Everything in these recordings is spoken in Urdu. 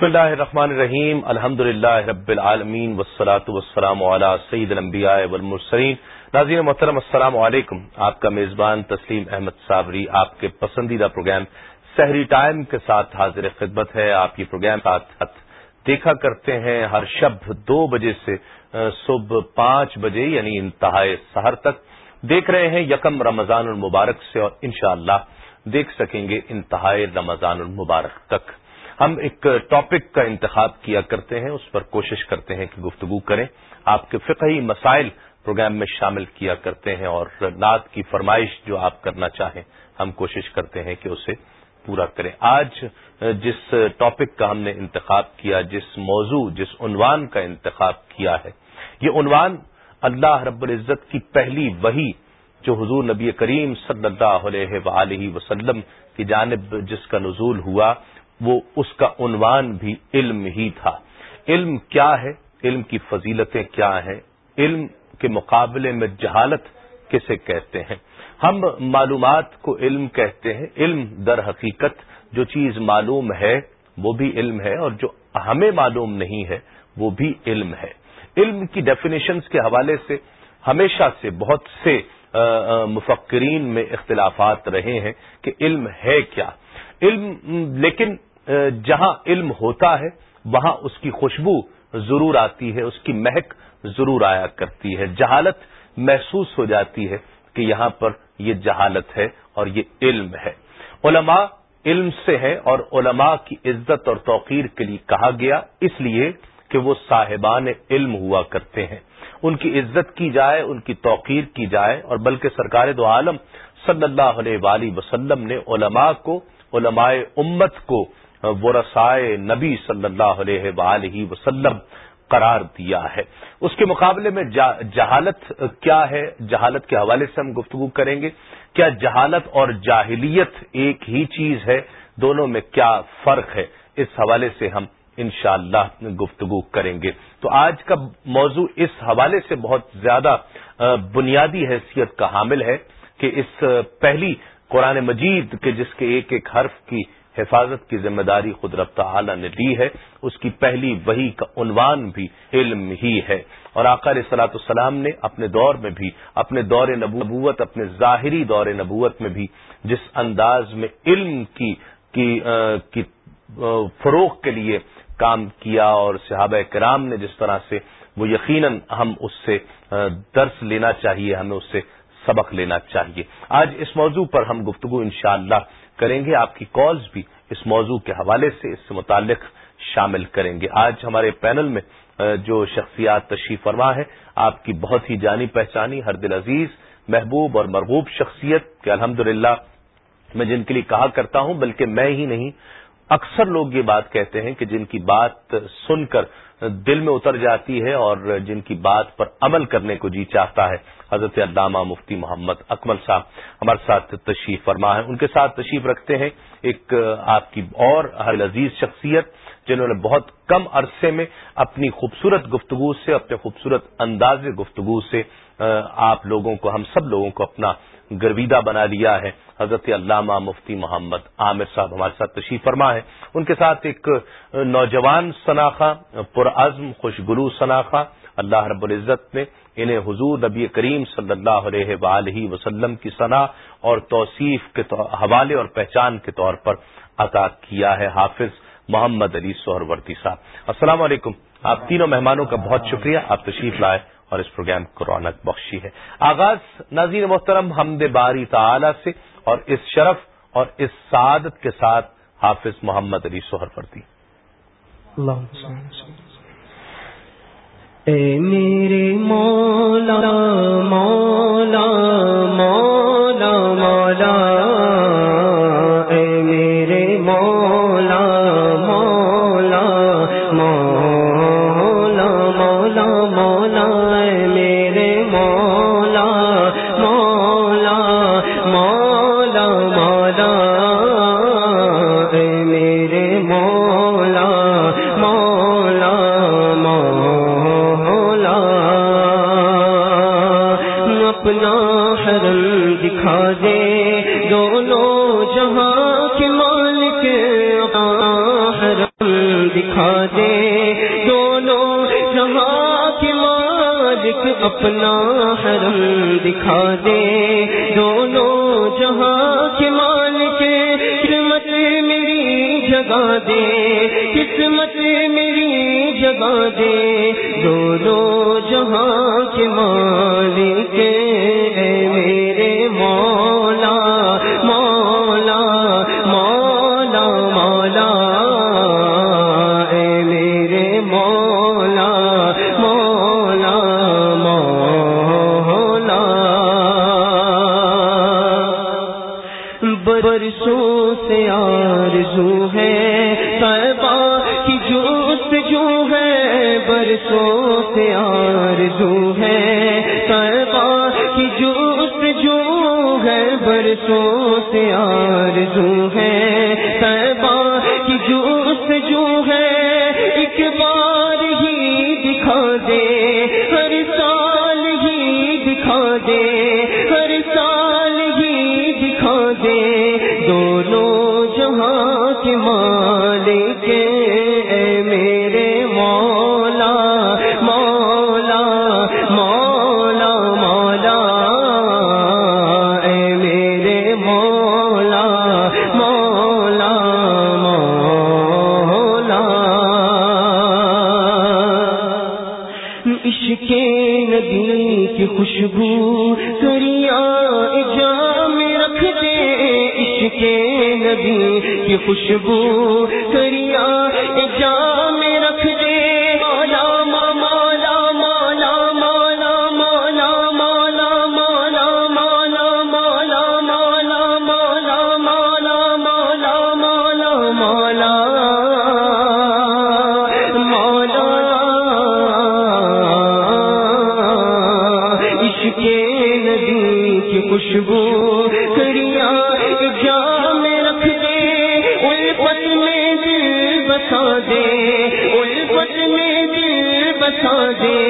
بسم اللہ الرحمن الرحیم الحمد للہ رب العالمین وسلاۃ وسلام علیہ سعید المبیا والمرسلین. ناظرین محترم، السلام علیکم. آپ کا میزبان تسلیم احمد صابری، آپ کے پسندیدہ پروگرام سحری ٹائم کے ساتھ حاضر خدمت ہے۔ آپ یہ پروگرام ساتھ دیکھا کرتے ہیں ہر شب دو بجے سے صبح پانچ بجے یعنی انتہائی سحر تک۔ دیکھ رہے ہیں یکم رمضان المبارک سے اور انشاءاللہ دیکھ سکیں گے انتہائی رمضان المبارک تک۔ ہم ایک ٹاپک کا انتخاب کیا کرتے ہیں، اس پر کوشش کرتے ہیں کہ گفتگو کریں۔ آپ کے فقہی مسائل پروگرام میں شامل کیا کرتے ہیں اور نعت کی فرمائش جو آپ کرنا چاہیں، ہم کوشش کرتے ہیں کہ اسے پورا کریں۔ آج جس ٹاپک کا ہم نے انتخاب کیا، جس موضوع، جس عنوان کا انتخاب کیا ہے، یہ عنوان اللہ رب العزت کی پہلی وہی جو حضور نبی کریم صلی اللہ علیہ وآلہ وسلم کی جانب جس کا نزول ہوا وہ اس کا عنوان بھی علم ہی تھا۔ علم کیا ہے؟ علم کی فضیلتیں کیا ہیں؟ علم کے مقابلے میں جہالت کسے کہتے ہیں؟ ہم معلومات کو علم کہتے ہیں۔ علم در حقیقت جو چیز معلوم ہے، وہ بھی علم ہے، اور جو ہمیں معلوم نہیں ہے، وہ بھی علم ہے۔ علم کی ڈیفینیشنز کے حوالے سے ہمیشہ سے بہت سے مفکرین میں اختلافات رہے ہیں کہ علم ہے کیا۔ علم، لیکن جہاں علم ہوتا ہے، وہاں اس کی خوشبو ضرور آتی ہے، اس کی مہک ضرور آیا کرتی ہے۔ جہالت محسوس ہو جاتی ہے کہ یہاں پر یہ جہالت ہے اور یہ علم ہے۔ علماء علم سے ہے اور علماء کی عزت اور توقیر کے لیے کہا گیا، اس لیے کہ وہ صاحبان علم ہوا کرتے ہیں۔ ان کی عزت کی جائے، ان کی توقیر کی جائے اور بلکہ سرکار دو عالم صلی اللہ علیہ وآلہ وسلم نے علماء کو، علماء امت کو ورسائے نبی صلی اللہ علیہ وآلہ وسلم قرار دیا ہے۔ اس کے مقابلے میں جہالت کیا ہے؟ جہالت کے حوالے سے ہم گفتگو کریں گے۔ کیا جہالت اور جاہلیت ایک ہی چیز ہے؟ دونوں میں کیا فرق ہے؟ اس حوالے سے ہم انشاءاللہ اللہ گفتگو کریں گے۔ تو آج کا موضوع اس حوالے سے بہت زیادہ بنیادی حیثیت کا حامل ہے کہ اس پہلی قرآن مجید کے جس کے ایک ایک حرف کی حفاظت کی ذمہ داری خود رفتہ اعلیٰ نے لی ہے، اس کی پہلی وہی کا عنوان بھی علم ہی ہے۔ اور آقا صلاحت السلام نے اپنے دور میں بھی، اپنے دور نبوت، اپنے ظاہری دور نبوت میں بھی، جس انداز میں علم کی کی فروغ کے لیے کام کیا اور صحابہ کرام نے جس طرح سے، وہ یقیناً ہم اس سے درس لینا چاہیے، ہمیں اس سے سبق لینا چاہیے۔ آج اس موضوع پر ہم گفتگو انشاءاللہ کریں گے، آپ کی کالز بھی اس موضوع کے حوالے سے اس سے متعلق شامل کریں گے۔ آج ہمارے پینل میں جو شخصیات تشریف فرما ہے، آپ کی بہت ہی جانی پہچانی ہر دل عزیز، محبوب اور مرغوب شخصیت کہ الحمد میں جن کے لیے کہا کرتا ہوں، بلکہ میں ہی نہیں، اکثر لوگ یہ بات کہتے ہیں کہ جن کی بات سن کر دل میں اتر جاتی ہے اور جن کی بات پر عمل کرنے کو جی چاہتا ہے۔ حضرت علامہ مفتی محمد اکمل صاحب ہمارے ساتھ تشریف فرما ہے ان کے ساتھ تشریف رکھتے ہیں۔ ایک آپ کی اور ہر عزیز شخصیت جنہوں نے بہت کم عرصے میں اپنی خوبصورت گفتگو سے، اپنے خوبصورت انداز گفتگو سے آپ لوگوں کو، ہم سب لوگوں کو اپنا گرویدہ بنا لیا ہے۔ حضرت علامہ مفتی محمد عامر صاحب ہمارے ساتھ تشریف فرما ہے۔ ان کے ساتھ ایک نوجوان شناخہ پرعزم، خوشگلو شناخہ اللہ رب العزت نے انہیں حضور نبی کریم صلی اللہ علیہ وآلہ وسلم کی صنع اور توصیف کے حوالے اور پہچان کے طور پر عطا کیا ہے۔ حافظ محمد علی سہرورتی صاحب، السلام علیکم۔ آپ تینوں مہمانوں کا بہت شکریہ۔ آپ تشریف لائے۔ اور اس پروگرام کو رونق بخشی ہے۔ آغاز ناظرین محترم حمد باری تعالی سے اور اس شرف اور اس سعادت کے ساتھ حافظ محمد علی سہر فردی اے میرے مولا مولا دے۔ دونوں جہاں کے مالک اپنا حرم دکھا دے۔ دونوں جہاں کے مالک قسمت میری جگہ دے۔ قسمت میری جگہ دے۔ دونوں جہاں کے مالک اے میرے ماں آرزو ہے طیبہ کی جوست جو ہے، برسوں سے آرزو ہے۔ طیبہ کی جوست جو ہے، برسوں سے آرزو ہے۔ طیبہ کی جوست جو ہے، ایک بار ہی دکھا دے، ہر سال ہی دکھا دے۔ کی مالک کی خوشبو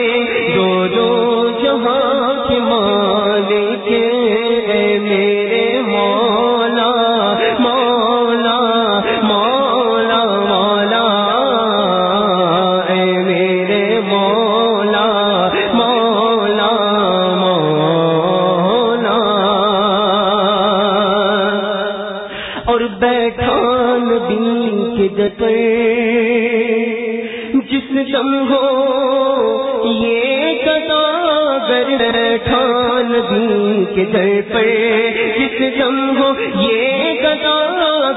ہاں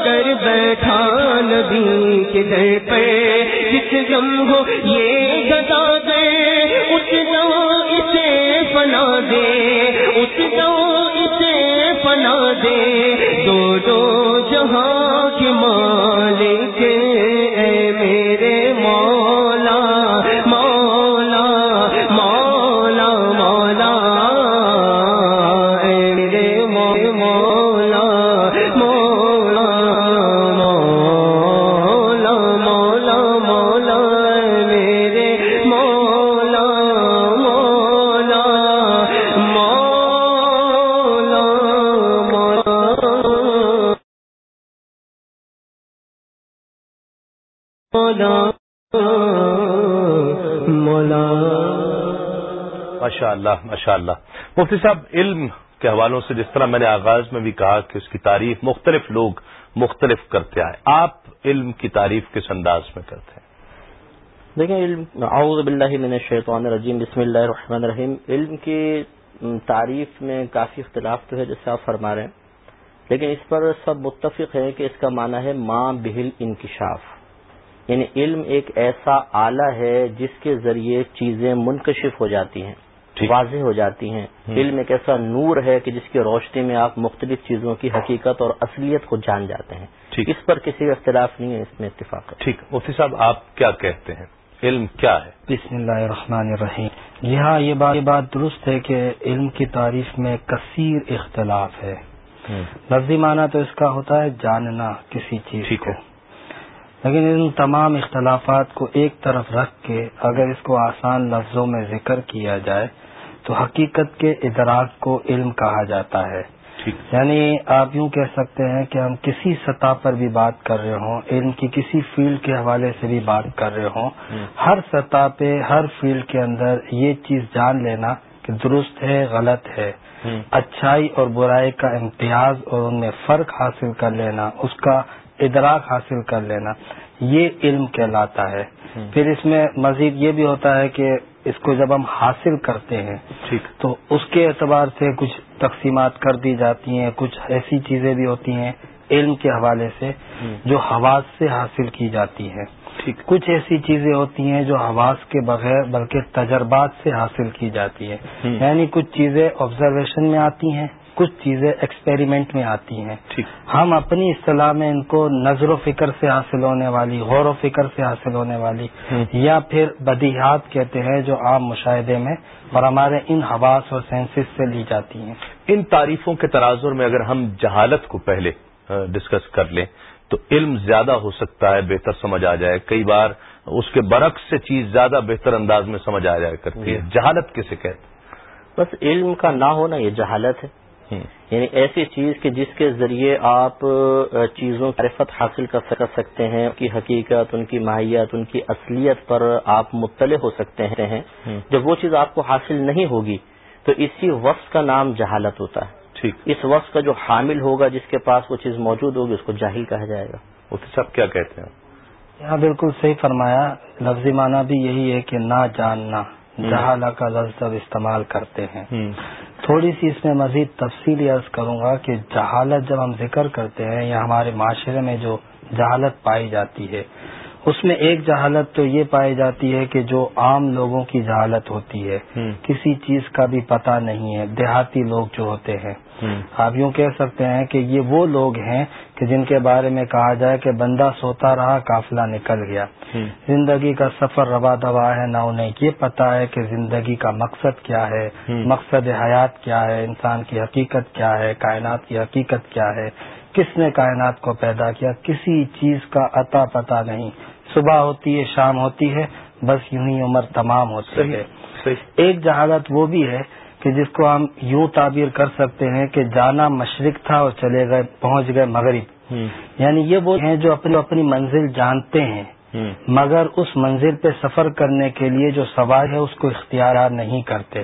کر بیٹھا نبی کے در پہ جس دم ہو یہ گدا دے، اس دم اسے فنا دے، اس دم اسے فنا دے۔ دو دو ماشاء اللہ ماشاء اللہ مفتی صاحب علم کے حوالوں سے جس طرح میں نے آغاز میں بھی کہا کہ اس کی تعریف مختلف لوگ مختلف کرتے آئے آپ علم کی تعریف کس انداز میں کرتے ہیں؟ دیکھیں علم اعوذ باللہ من الشیطان الرجیم بسم اللہ الرحمن الرحیم. علم کی تعریف میں کافی اختلاف تو ہے جیسے آپ فرما رہے ہیں لیکن اس پر سب متفق ہے کہ اس کا معنی ہے ماں بہل انکشاف. یعنی علم ایک ایسا آلہ ہے جس کے ذریعے چیزیں منکشف ہو جاتی ہیں۔ واضح ہو جاتی ہیں۔ علم ایک ایسا نور ہے کہ جس کی روشنی میں آپ مختلف چیزوں کی حقیقت اور اصلیت کو جان جاتے ہیں۔ اس پر کسی کا اختلاف نہیں ہے اس میں اتفاق ہے۔ ٹھیک۔ مفتی صاحب آپ کیا کہتے ہیں؟ علم کیا ہے؟ بسم اللہ الرحمن الرحیم۔ جی ہاں یہ بات یہ بات درست ہے کہ علم کی تعریف میں کثیر اختلاف ہے۔ لفظی معنی تو اس کا ہوتا ہے جاننا کسی چیز کو ہے۔ لیکن ان تمام اختلافات کو ایک طرف رکھ کے اگر اس کو آسان لفظوں میں ذکر کیا جائے تو حقیقت کے ادراک کو علم کہا جاتا ہے۔ یعنی آپ یوں کہہ سکتے ہیں کہ ہم کسی سطح پر بھی بات کر رہے ہوں علم کی کسی فیلڈ کے حوالے سے بھی بات کر رہے ہوں۔ ہر سطح پہ ہر فیلڈ کے اندر یہ چیز جان لینا کہ درست ہے غلط ہے۔ اچھائی اور برائی کا امتیاز اور ان میں فرق حاصل کر لینا اس کا ادراک حاصل کر لینا یہ علم کہلاتا ہے۔ پھر اس میں مزید یہ بھی ہوتا ہے کہ اس کو جب ہم حاصل کرتے ہیں تو اس کے اعتبار سے کچھ تقسیمات کر دی جاتی ہیں کچھ ایسی چیزیں بھی ہوتی ہیں علم کے حوالے سے جو حواس سے حاصل کی جاتی ہیں۔ کچھ ایسی چیزیں ہوتی ہیں جو حواس کے بغیر بلکہ تجربات سے حاصل کی جاتی ہیں۔ ہم۔ یعنی کچھ چیزیں آبزرویشن میں آتی ہیں کچھ چیزیں ایکسپیریمنٹ میں آتی ہیں۔ ہم اپنی اصطلاح میں ان کو نظر و فکر سے حاصل ہونے والی غور و فکر سے حاصل ہونے والی۔ یا پھر بدیہات کہتے ہیں جو عام مشاہدے میں اور ہمارے ان حواس اور سینسز سے لی جاتی ہیں۔ ان تعریفوں کے تناظر میں اگر ہم جہالت کو پہلے ڈسکس کر لیں تو علم زیادہ ہو سکتا ہے بہتر سمجھ آ جائے۔ کئی بار اس کے برعکس سے چیز زیادہ بہتر انداز میں سمجھ آ جایا کرتی ہے۔ جہالت کسے کہتے بس علم کا نہ ہونا یہ جہالت ہے۔ یعنی ایسی چیز کہ جس کے ذریعے آپ چیزوں کی معرفت حاصل کر سک- سکتے ہیں ان کی حقیقت ان کی ماہیت ان کی اصلیت پر آپ مطلع ہو سکتے ہیں۔ جب وہ چیز آپ کو حاصل نہیں ہوگی تو اسی وقت کا نام جہالت ہوتا ہے۔ ٹھیک۔ اس وقت کا جو حامل ہوگا جس کے پاس وہ چیز موجود ہوگی اس کو جاہل کہا جائے گا۔ مفتی صاحب کیا کہتے ہیں؟ یہاں بالکل صحیح فرمایا۔ لفظی معنی بھی یہی ہے کہ نہ جاننا جہالہ کا لفظ اب استعمال کرتے ہیں۔ تھوڑی سی اس میں مزید تفصیلی عرض کروں گا کہ جہالت جب ہم ذکر کرتے ہیں یا ہمارے معاشرے میں جو جہالت پائی جاتی ہے اس میں ایک جہالت تو یہ پائی جاتی ہے کہ جو عام لوگوں کی جہالت ہوتی ہے۔ کسی چیز کا بھی پتہ نہیں ہے۔ دیہاتی لوگ جو ہوتے ہیں۔ آپ یوں کہہ سکتے ہیں کہ یہ وہ لوگ ہیں کہ جن کے بارے میں کہا جائے کہ بندہ سوتا رہا قافلہ نکل گیا۔ زندگی کا سفر روا دوا ہے نہ انہیں یہ پتا ہے کہ زندگی کا مقصد کیا ہے مقصد حیات کیا ہے انسان کی حقیقت کیا ہے کائنات کی حقیقت کیا ہے کس نے کائنات کو پیدا کیا کسی چیز کا عطا پتہ نہیں۔ صبح ہوتی ہے شام ہوتی ہے بس یوں ہی عمر تمام ہوتی ہے۔ ایک جہالت وہ بھی ہے کہ جس کو ہم یوں تعبیر کر سکتے ہیں کہ جانا مشرق تھا اور چلے گئے پہنچ گئے مغرب۔ یعنی یہ وہ ہیں جو اپنی اپنی منزل جانتے ہیں۔ مگر اس منزل پہ سفر کرنے کے لیے جو سوال ہے اس کو اختیار نہیں کرتے۔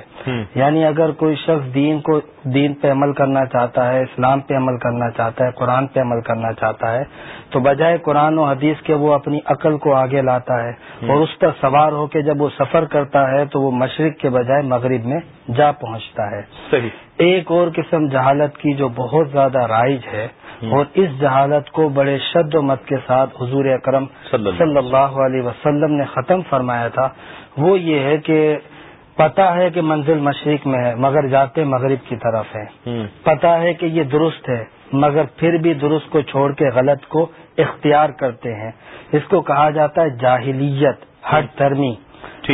یعنی اگر کوئی شخص دین کو دین پہ عمل کرنا چاہتا ہے اسلام پہ عمل کرنا چاہتا ہے قرآن پہ عمل کرنا چاہتا ہے تو بجائے قرآن و حدیث کے وہ اپنی عقل کو آگے لاتا ہے۔ اور اس پر سوار ہو کے جب وہ سفر کرتا ہے تو وہ مشرق کے بجائے مغرب میں جا پہنچتا ہے۔ صحیح۔ ایک اور قسم جہالت کی جو بہت زیادہ رائج ہے اور اس جہالت کو بڑے شد و مت کے ساتھ حضور اکرم صلی اللہ علیہ وسلم نے ختم فرمایا تھا۔ وہ یہ ہے کہ پتا ہے کہ منزل مشرق میں ہے مگر جاتے مغرب کی طرف ہے۔ پتا ہے کہ یہ درست ہے مگر پھر بھی درست کو چھوڑ کے غلط کو اختیار کرتے ہیں۔ اس کو کہا جاتا ہے جاہلیت ہٹ ترمی۔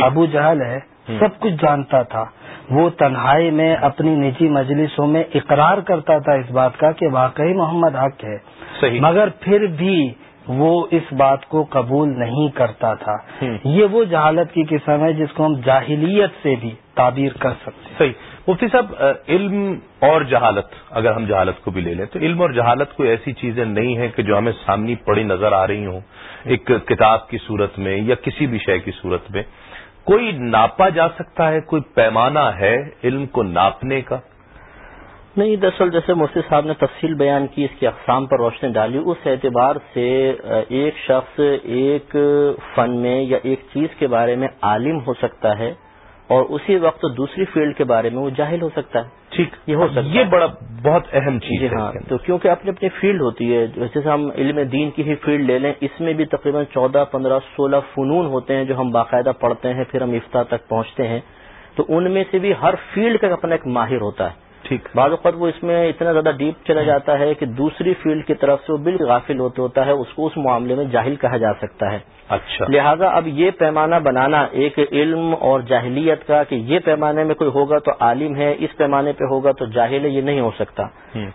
ابو جہل ہے سب کچھ جانتا تھا۔ وہ تنہائی میں اپنی نجی مجلسوں میں اقرار کرتا تھا اس بات کا کہ واقعی محمد حق ہے۔ صحیح۔ مگر پھر بھی وہ اس بات کو قبول نہیں کرتا تھا۔ یہ وہ جہالت کی قسم ہے جس کو ہم جاہلیت سے بھی تعبیر کر سکتے ہیں۔ صحیح۔ مفتی صاحب علم اور جہالت اگر ہم جہالت کو بھی لے لیں تو علم اور جہالت کوئی ایسی چیزیں نہیں ہیں کہ جو ہمیں سامنے پڑی نظر آ رہی ہوں۔ ایک کتاب کی صورت میں یا کسی بھی شے کی صورت میں۔ کوئی ناپا جا سکتا ہے؟ کوئی پیمانہ ہے علم کو ناپنے کا؟ نہیں، دراصل جیسے مفتی صاحب نے تفصیل بیان کی، اس کی اقسام پر روشنی ڈالی، اس اعتبار سے ایک شخص ایک فن میں یا ایک چیز کے بارے میں عالم ہو سکتا ہے اور اسی وقت دوسری فیلڈ کے بارے میں وہ جاہل ہو سکتا ہے۔ ٹھیک یہ ہو سکتا یہ۔ بڑا بہت اہم چیز جی ہے ہاں۔ تو کیونکہ اپنی اپنی فیلڈ ہوتی ہے جیسے ہم علم دین کی ہی فیلڈ لے لیں اس میں بھی تقریباً چودہ پندرہ سولہ فنون ہوتے ہیں جو ہم باقاعدہ پڑھتے ہیں پھر ہم افتاح تک پہنچتے ہیں تو ان میں سے بھی ہر فیلڈ کا اپنا ایک ماہر ہوتا ہے ٹھیک بعض اوقات وہ اس میں اتنا زیادہ ڈیپ چلا جاتا ہے کہ دوسری فیلڈ کی طرف سے وہ بالکل غافل ہوتے ہوتا ہے اس کو اس معاملے میں جاہل کہا جا سکتا ہے اچھا لہذا اب یہ پیمانہ بنانا ایک علم اور جاہلیت کا کہ یہ پیمانے میں کوئی ہوگا تو عالم ہے اس پیمانے پہ ہوگا تو جاہل ہے یہ نہیں ہو سکتا۔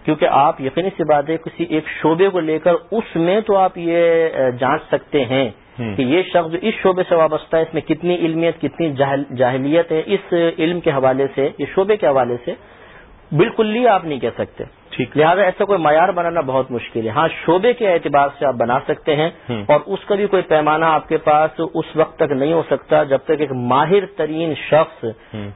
کیونکہ آپ یقینی سی بات ہے کسی ایک شعبے کو لے کر اس میں تو آپ یہ جانچ سکتے ہیں۔ کہ یہ شخص اس شعبے سے وابستہ ہے اس میں کتنی علمیت کتنی جاہل جاہلیت ہے اس علم کے حوالے سے اس شعبے کے حوالے سے بالکل لی آپ نہیں کہہ سکتے۔ ٹھیک لہٰذا ایسا کوئی معیار بنانا بہت مشکل ہے۔ ہاں شعبے کے اعتبار سے آپ بنا سکتے ہیں۔ اور اس کا بھی کوئی پیمانہ آپ کے پاس اس وقت تک نہیں ہو سکتا جب تک ایک ماہر ترین شخص۔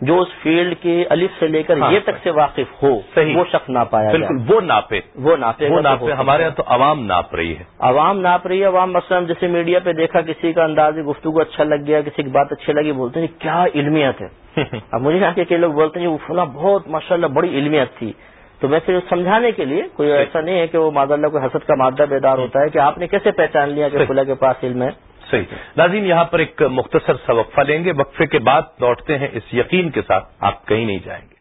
جو اس فیلڈ کے الف سے لے کر ہاں۔ یہ تک سے واقف ہو وہ شخص نہ پایا بالکل وہ ناپے۔ وہ ناپے وہ ناپے۔ ہمارے۔ یہاں تو عوام ناپ رہی ہے۔ عوام ناپ رہی ہے۔ عوام مثلا جیسے میڈیا پہ دیکھا کسی کا انداز گفتگو اچھا لگ گیا کسی کی بات اچھی لگی بولتے ہیں کیا علمیت ہے؟ اب مجھے یہاں کے کئی لوگ بولتے ہیں وہ فلاں بہت ماشاءاللہ بڑی علمیت تھی۔ تو میں پھر سمجھانے کے لیے کوئی ایسا نہیں ہے کہ وہ ماد اللہ کوئی حسد کا مادہ بیدار ہوتا ہے کہ آپ نے کیسے پہچان لیا کہ فلاں کے پاس علم ہے؟ صحیح. ناظرین یہاں پر ایک مختصر سا وقفہ لیں گے۔ وقفے کے بعد لوٹتے ہیں۔ اس یقین کے ساتھ آپ کہیں نہیں جائیں گے۔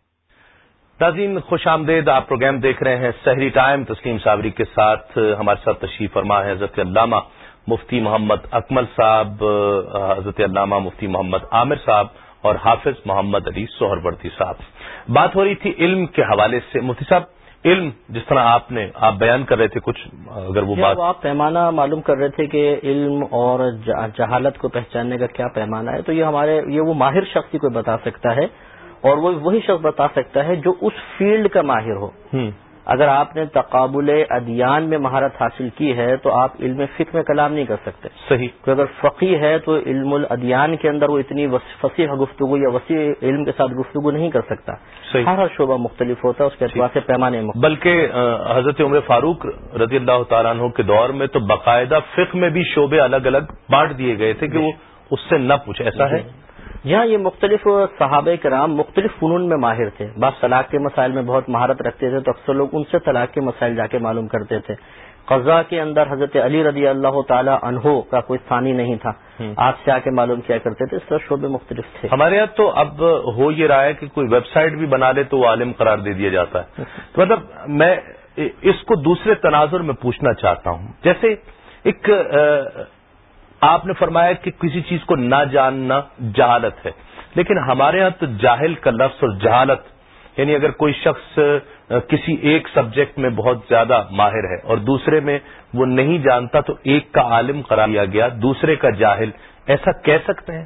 ناظرین خوش آمدید آپ پروگرام دیکھ رہے ہیں۔ سحری ٹائم تسلیم صابری کے ساتھ ہمارے ساتھ تشریف فرما ہے حضرت علامہ مفتی محمد اکمل صاحب حضرت علامہ مفتی محمد عامر صاحب اور حافظ محمد علی سہروردی صاحب۔ بات ہو رہی تھی علم کے حوالے سے۔ مفتی صاحب علم جس طرح آپ نے آپ بیان کر رہے تھے کچھ اگر وہ یا بات آپ پیمانہ معلوم کر رہے تھے کہ علم اور جہ- جہالت کو پہچاننے کا کیا پیمانہ ہے تو یہ ہمارے یہ وہ ماہر شخص ہی کوئی بتا سکتا ہے اور وہ وہی شخص بتا سکتا ہے جو اس فیلڈ کا ماہر ہو۔ اگر آپ نے تقابل ادیان میں مہارت حاصل کی ہے تو آپ علم فکر میں کلام نہیں کر سکتے۔ صحیح۔ تو اگر فقی ہے تو علم الادیان کے اندر وہ اتنی فصیح گفتگو یا وسیع علم کے ساتھ گفتگو نہیں کر سکتا۔ صحیح۔ ہر ہر شعبہ مختلف ہوتا ہے اس کے اعتبار سے پیمانے مختلف۔ بلکہ حضرت عمر فاروق رضی اللہ تعالیٰ عنہ کے دور میں تو باقاعدہ فقہ میں بھی شعبے الگ الگ بانٹ دیے گئے تھے کہ وہ اس سے نہ پوچھے ایسا ہے؟ یہاں یہ مختلف صحابہ کرام مختلف فنون میں ماہر تھے۔ بعض طلاق کے مسائل میں بہت مہارت رکھتے تھے تو اکثر لوگ ان سے طلاق کے مسائل جا کے معلوم کرتے تھے۔ قضاء کے اندر حضرت علی رضی اللہ تعالی عنہ کا کوئی ثانی نہیں تھا۔ آپ سے آ کے معلوم کیا کرتے تھے اس طرح شعبے مختلف تھے۔ ہمارے یہاں تو اب ہو یہ رہا ہے کہ کوئی ویب سائٹ بھی بنا لے تو وہ عالم قرار دے دیا جاتا ہے۔ تو مطلب میں اس کو دوسرے تناظر میں پوچھنا چاہتا ہوں۔ جیسے ایک آپ نے فرمایا کہ کسی چیز کو نہ جاننا جہالت ہے۔ لیکن ہمارے ہاں تو جاہل کا لفظ اور جہالت یعنی اگر کوئی شخص کسی ایک سبجیکٹ میں بہت زیادہ ماہر ہے اور دوسرے میں وہ نہیں جانتا تو ایک کا عالم قرار دیا گیا، دوسرے کا جاہل، ایسا کہہ سکتے ہیں؟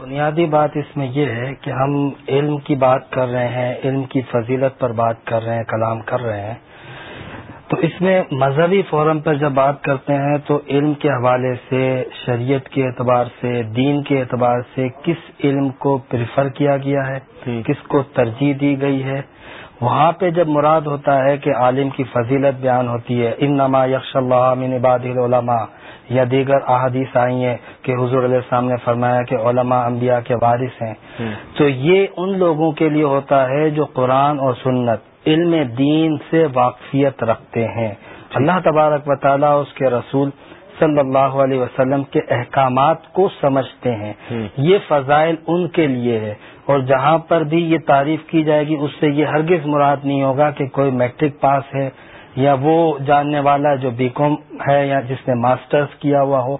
بنیادی بات اس میں یہ ہے کہ ہم علم کی بات کر رہے ہیں، علم کی فضیلت پر بات کر رہے ہیں، کلام کر رہے ہیں۔ تو اس میں مذہبی فورم پر جب بات کرتے ہیں تو علم کے حوالے سے شریعت کے اعتبار سے دین کے اعتبار سے کس علم کو پریفر کیا گیا ہے کس کو ترجیح دی گئی ہے؟ وہاں پہ جب مراد ہوتا ہے کہ عالم کی فضیلت بیان ہوتی ہے ان نما یکش اللہ من عباد العلماء یا دیگر احادیث آئی ہیں کہ حضور علیہ السلام نے فرمایا کہ علماء انبیاء کے وارث ہیں۔ تو یہ ان لوگوں کے لیے ہوتا ہے جو قرآن اور سنت علم دین سے واقفیت رکھتے ہیں۔ اللہ تبارک و تعالیٰ اس کے رسول صلی اللہ علیہ وسلم کے احکامات کو سمجھتے ہیں۔ یہ فضائل ان کے لیے ہے۔ اور جہاں پر بھی یہ تعریف کی جائے گی اس سے یہ ہرگز مراد نہیں ہوگا کہ کوئی میٹرک پاس ہے یا وہ جاننے والا جو بی کام ہے یا جس نے ماسٹرز کیا ہوا ہو۔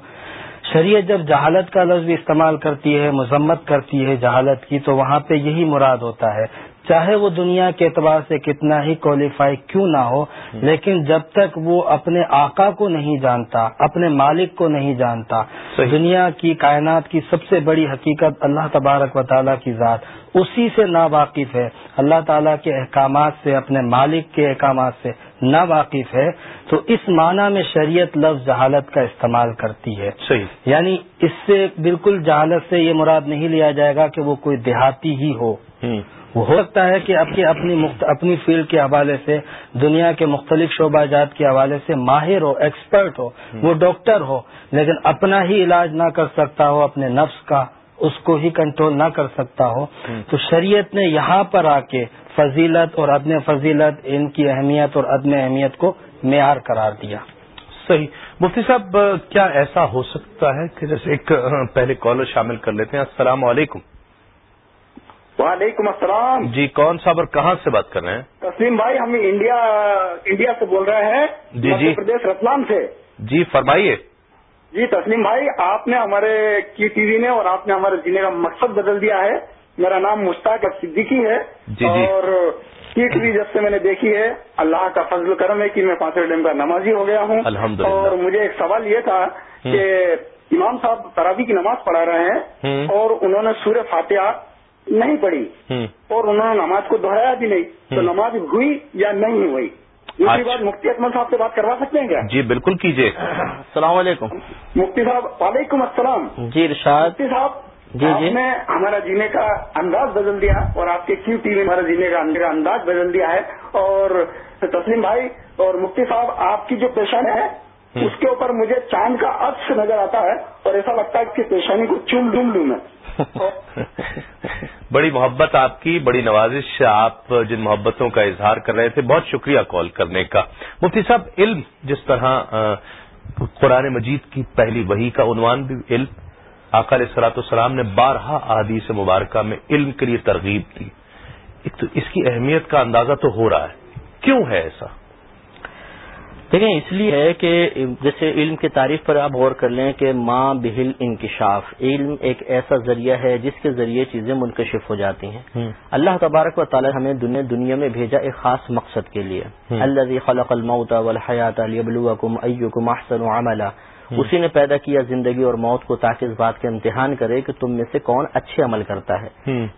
شریعت جب جہالت کا لفظ بھی استعمال کرتی ہے مذمت کرتی ہے جہالت کی تو وہاں پہ یہی مراد ہوتا ہے۔ چاہے وہ دنیا کے اعتبار سے کتنا ہی کوالیفائی کیوں نہ ہو لیکن جب تک وہ اپنے آقا کو نہیں جانتا اپنے مالک کو نہیں جانتا۔ دنیا کی کائنات کی سب سے بڑی حقیقت اللہ تبارک و تعالیٰ کی ذات اسی سے نا واقف ہے۔ اللہ تعالیٰ کے احکامات سے اپنے مالک کے احکامات سے نا واقف ہے۔ تو اس معنی میں شریعت لفظ جہالت کا استعمال کرتی ہے۔ صحیح۔ یعنی اس سے بالکل جہالت سے یہ مراد نہیں لیا جائے گا کہ وہ کوئی دیہاتی ہی ہو۔ ہو سکتا ہے کہ اپنی اپنی مخت... اپنی فیلڈ کے حوالے سے دنیا کے مختلف شعبہ جات کے حوالے سے ماہر ہو ایکسپرٹ ہو وہ ڈاکٹر ہو لیکن اپنا ہی علاج نہ کر سکتا ہو اپنے نفس کا اس کو ہی کنٹرول نہ کر سکتا ہو تو شریعت نے یہاں پر آ کے فضیلت اور عدم فضیلت ان کی اہمیت اور عدم اہمیت کو معیار قرار دیا۔ صحیح۔ مفتی صاحب کیا ایسا ہو سکتا ہے کہ جیسے ایک پہلے کالر شامل کر لیتے ہیں۔ السلام علیکم۔ وعلیکم السلام جی کون صاحب اور کہاں سے بات کر رہے ہیں تسلیم بھائی ہم انڈیا انڈیا سے بول رہے ہیں جی، جی۔ پردیش رتلام سے جی فرمائیے جی تسلیم بھائی آپ نے ہمارے کی ٹی وی نے اور آپ نے ہمارے جینے کا مقصد بدل دیا ہے میرا نام مشتاق صدیقی ہے جی، جی۔ اور کی ٹی وی جب سے میں نے دیکھی ہے اللہ کا فضل کرم ہے کہ میں پانچویں ڈیم کا نمازی ہو گیا ہوں۔ اور مجھے ایک سوال یہ تھا کہ امام صاحب تراوی کی نماز پڑھا رہے ہیں۔ اور انہوں نے سورہ فاتحہ نہیں ہوں۔ اور انہوں نے نماز کو دہرایا بھی نہیں۔ تو۔ نماز ہوئی یا نہیں ہوئی؟ دوسری۔ بات مفتی اکمل صاحب سے بات کروا سکتے ہیں کیا؟ جی بالکل کیجیے السلام علیکم۔ مفتی صاحب وعلیکم السلام۔ جی ارشاد مفتی صاحب جی، جی۔ نے ہمارا جینے کا انداز بدل دیا اور آپ کے کیو ٹی وی ہمارا جینے کا انداز بدل دیا ہے؟ اور تسلیم بھائی اور مفتی صاحب آپ کی جو پیشانی ہے اس کے اوپر مجھے چاند کا عکس نظر آتا ہے اور ایسا لگتا ہے کہ پیشانی کو چوم ڈوم لوں میں۔ بڑی محبت آپ کی، بڑی نوازش آپ جن محبتوں کا اظہار کر رہے تھے، بہت شکریہ کال کرنے کا۔ مفتی صاحب، علم جس طرح قرآن مجید کی پہلی وہی کا عنوان بھی علم علیہ سلاۃ السلام نے بارہا احادیث مبارکہ میں علم کے لیے ترغیب دی۔ ایک تو اس کی اہمیت کا اندازہ تو ہو رہا ہے۔ کیوں ہے ایسا؟ دیکھیں اس لیے ہے کہ جیسے علم کی تعریف پر آپ غور کر لیں کہ ماں بہل انکشاف علم ایک ایسا ذریعہ ہے جس کے ذریعے چیزیں منکشف ہو جاتی ہیں۔ اللہ تبارک و تعالی ہمیں دنیا دنیا میں بھیجا ایک خاص مقصد کے لیے۔ اللہ خلق الموت والحیات لیبلوکم ایکم احسن عملا۔ اسی نے پیدا کیا زندگی اور موت کو تاکہ اس بات کا امتحان کرے کہ تم میں سے کون اچھے عمل کرتا ہے۔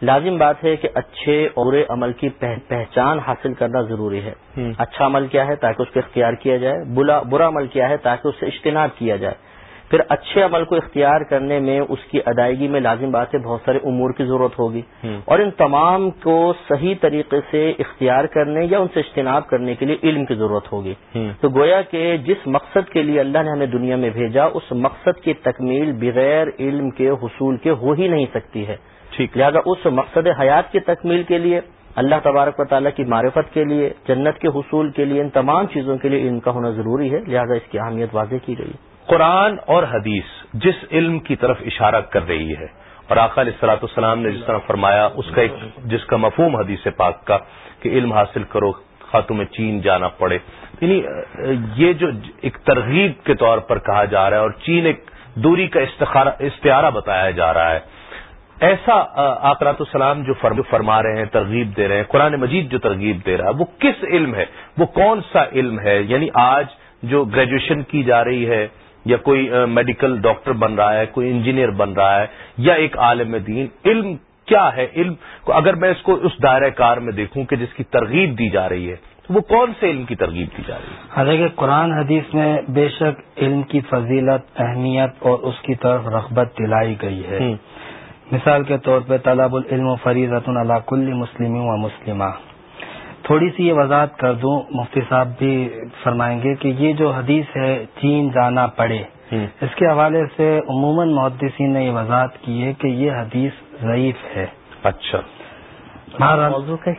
لازم بات ہے کہ اچھے اور عمل کی پہچان حاصل کرنا ضروری ہے۔ اچھا عمل کیا ہے تاکہ اس کو اختیار کیا جائے برا عمل کیا ہے تاکہ اس سے اجتناب کیا جائے۔ پھر اچھے عمل کو اختیار کرنے میں اس کی ادائیگی میں لازم بات ہے بہت سارے امور کی ضرورت ہوگی۔ اور ان تمام کو صحیح طریقے سے اختیار کرنے یا ان سے اجتناب کرنے کے لیے علم کی ضرورت ہوگی۔ تو گویا کہ جس مقصد کے لیے اللہ نے ہمیں دنیا میں بھیجا اس مقصد کی تکمیل بغیر علم کے حصول کے ہو ہی نہیں سکتی ہے۔ لہٰذا اس مقصد حیات کی تکمیل کے لیے اللہ تبارک و تعالیٰ کی معرفت کے لیے جنت کے حصول کے لیے ان تمام چیزوں کے لیے علم کا ہونا ضروری ہے۔ لہٰذا اس کی اہمیت واضح کی گئی۔ قرآن اور حدیث جس علم کی طرف اشارہ کر رہی ہے۔ اور آقا علیہ السلاۃ السلام نے جس طرح فرمایا، اس کا ایک جس کا مفہوم حدیث پاک کا کہ علم حاصل کرو، خاتون میں چین جانا پڑے۔ یعنی یہ جو ایک ترغیب کے طور پر کہا جا رہا ہے اور چین ایک دوری کا استعارہ بتایا جا رہا ہے۔ ایسا آکرات السلام جو فرما رہے ہیں، ترغیب دے رہے ہیں، قرآن مجید جو ترغیب دے رہا ہے، وہ کس علم ہے؟ وہ کون سا علم ہے؟ یعنی آج جو گریجویشن کی جا رہی ہے یا کوئی میڈیکل ڈاکٹر بن رہا ہے کوئی انجینئر بن رہا ہے یا ایک عالم دین علم کیا ہے؟ علم اگر میں اس کو اس دائرہ کار میں دیکھوں کہ جس کی ترغیب دی جا رہی ہے تو وہ کون سے علم کی ترغیب دی جا رہی ہے؟ حالانکہ قرآن حدیث میں بے شک علم کی فضیلت اہمیت اور اس کی طرف رغبت دلائی گئی ہے۔ مثال کے طور پہ طلب العلم و فریضۃ اللہ کل مسلم و مسلمہ۔ تھوڑی سی یہ وضاحت کر دوں مفتی صاحب بھی فرمائیں گے کہ یہ جو حدیث ہے چین جانا پڑے۔ اس کے حوالے سے عموماً محدثین نے یہ وضاحت کی ہے کہ یہ حدیث ضعیف ہے۔ اچھا۔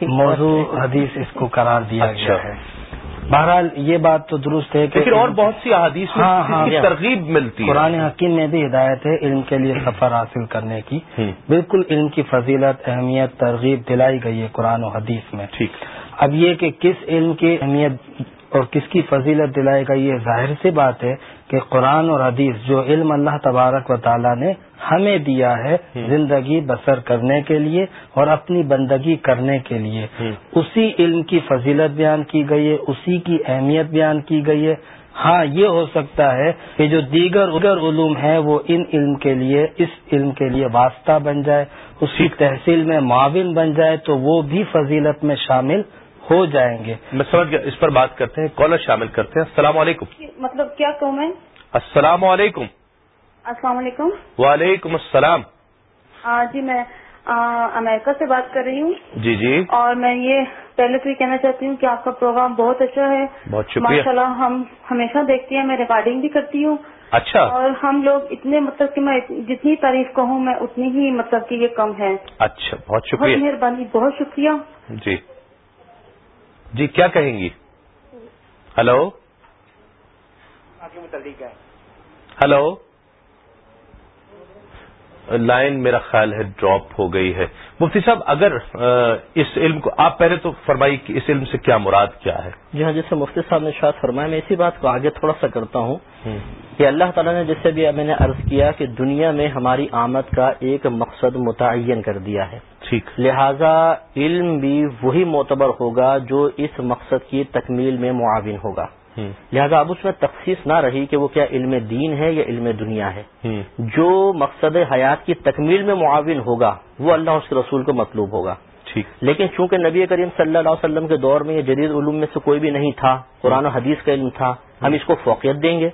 موضوع حدیث اس کو قرار دیا اچھا۔ گیا ہے۔ بہرحال یہ بات تو درست ہے کہ پھر اور بہت سی احادیث میں ہاں ہاں ترغیب ملتی ہے۔ قرآن حکیم میں بھی ہدایت ہے علم کے لیے سفر حاصل کرنے کی۔ بالکل علم کی فضیلت اہمیت ترغیب دلائی گئی ہے قرآن و حدیث میں۔ ٹھیک۔ اب یہ کہ کس علم کی اہمیت اور کس کی فضیلت دلائے گا یہ ظاہر سی بات ہے کہ قرآن اور حدیث جو علم اللہ تبارک و تعالیٰ نے ہمیں دیا ہے زندگی بسر کرنے کے لیے اور اپنی بندگی کرنے کے لیے۔ اسی علم کی فضیلت بیان کی گئی ہے اسی کی اہمیت بیان کی گئی ہے۔ ہاں یہ ہو سکتا ہے کہ جو دیگر اگر علوم ہیں وہ ان علم کے لیے اس علم کے لیے واسطہ بن جائے اس کی تحصیل میں معاون بن جائے تو وہ بھی فضیلت میں شامل ہو جائیں گے۔ میں سمجھ گیا اس پر بات کرتے ہیں کالر شامل کرتے ہیں۔ السلام علیکم۔ مطلب کیا کہوں میں السلام علیکم۔ السلام علیکم۔ وعلیکم السلام۔ جی میں امریکہ سے بات کر رہی ہوں۔ جی جی۔ اور میں یہ پہلے تو یہ کہنا چاہتی ہوں کہ آپ کا پروگرام بہت اچھا ہے۔ بہت شکریہ۔ ماشاء اللہ ہم ہمیشہ دیکھتے ہیں میں ریکارڈنگ بھی کرتی ہوں۔ اچھا۔ اور ہم لوگ اتنے مطلب کہ میں جتنی تعریف کہوں میں اتنی ہی مطلب کہ یہ کم ہے۔ اچھا بہت بہت شکریہ۔ مہربانی بہت شکریہ۔ جی۔ جی کیا کہیں گی؟ ہلو؟ ہلو؟ لائن میرا خیال ہے ڈراپ ہو گئی ہے۔ مفتی صاحب اگر اس علم کو آپ پہلے تو فرمائی کہ اس علم سے کیا مراد کیا ہے؟ جی ہاں جیسے مفتی صاحب نے شاید فرمایا میں اسی بات کو آگے تھوڑا سا کرتا ہوں۔ کہ اللہ تعالیٰ نے جیسے بھی میں نے عرض کیا کہ دنیا میں ہماری آمد کا ایک مقصد متعین کر دیا ہے۔ ٹھیک۔ لہذا علم بھی وہی معتبر ہوگا جو اس مقصد کی تکمیل میں معاون ہوگا۔ لہذا اب اس میں تخصیص نہ رہی کہ وہ کیا علم دین ہے یا علم دنیا ہے۔ جو مقصد حیات کی تکمیل میں معاون ہوگا وہ اللہ اس کے رسول کو مطلوب ہوگا۔ لیکن چونکہ نبی کریم صلی اللہ علیہ وسلم کے دور میں یہ جدید علوم میں سے کوئی بھی نہیں تھا قرآن و حدیث کا علم تھا ہم اس کو فوقیت دیں گے۔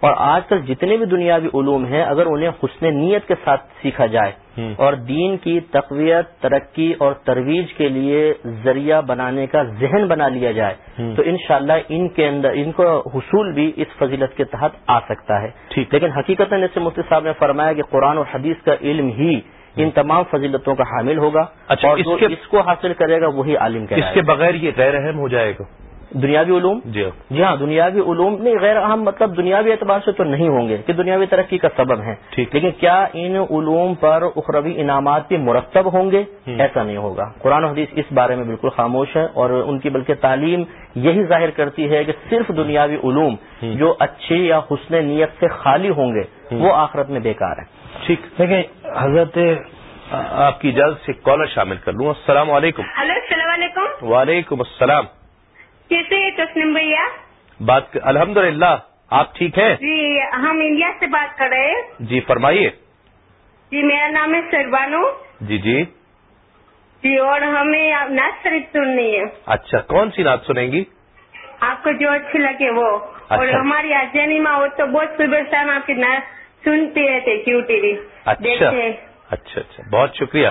اور آج کل جتنے بھی دنیاوی علوم ہیں اگر انہیں حسن نیت کے ساتھ سیکھا جائے اور دین کی تقویت ترقی اور ترویج کے لیے ذریعہ بنانے کا ذہن بنا لیا جائے تو انشاءاللہ ان کے اندر ان کو حصول بھی اس فضیلت کے تحت آ سکتا ہے۔ لیکن حقیقت جیسے مفتی صاحب نے فرمایا کہ قرآن اور حدیث کا علم ہی ان تمام فضیلتوں کا حامل ہوگا اچھا، اور اس جو کے- اس کو حاصل کرے گا وہی عالم اس کے بغیر یہ غیر اہم ہو جائے گا۔ دنیاوی علوم؟ جی ہاں۔ جی ہاں دنیاوی علوم نہیں غیر اہم مطلب دنیاوی اعتبار سے تو نہیں ہوں گے کہ دنیاوی ترقی کا سبب ہے۔ لیکن کیا ان علوم پر اخروی انعامات بھی مرتب ہوں گے؟ ایسا نہیں ہوگا۔ قرآن و حدیث اس بارے میں بالکل خاموش ہے اور ان کی بلکہ تعلیم یہی ظاہر کرتی ہے کہ صرف دنیاوی علوم جو اچھی یا حسن نیت سے خالی ہوں گے وہ آخرت میں بیکار ہیں۔ ٹھیک۔ دیکھیں حضرت آپ کی اجازت سے کالر شامل کر لوں۔ السلام علیکم۔ ہلو السلام علیکم۔ وعلیکم السلام۔ کیسے ہیں تسلیم بھیا؟ بات الحمد للہ آپ ٹھیک ہیں؟ جی ہم انڈیا سے بات کر رہے ہیں۔ جی فرمائیے۔ جی میرا نام ہے سربانو جی جی۔ جی اور ہمیں نعت شریف سننی ہے۔ اچھا کون سی نعت سنیں گی؟ آپ کو جو اچھی لگے وہ۔ اور اچھا۔ ہماری آجانی ماں وہ تو بہت صبح شام آپ کی نعت سنتی رہتے کیو ٹی وی۔ اچھا۔ اچھا اچھا۔ بہت شکریہ۔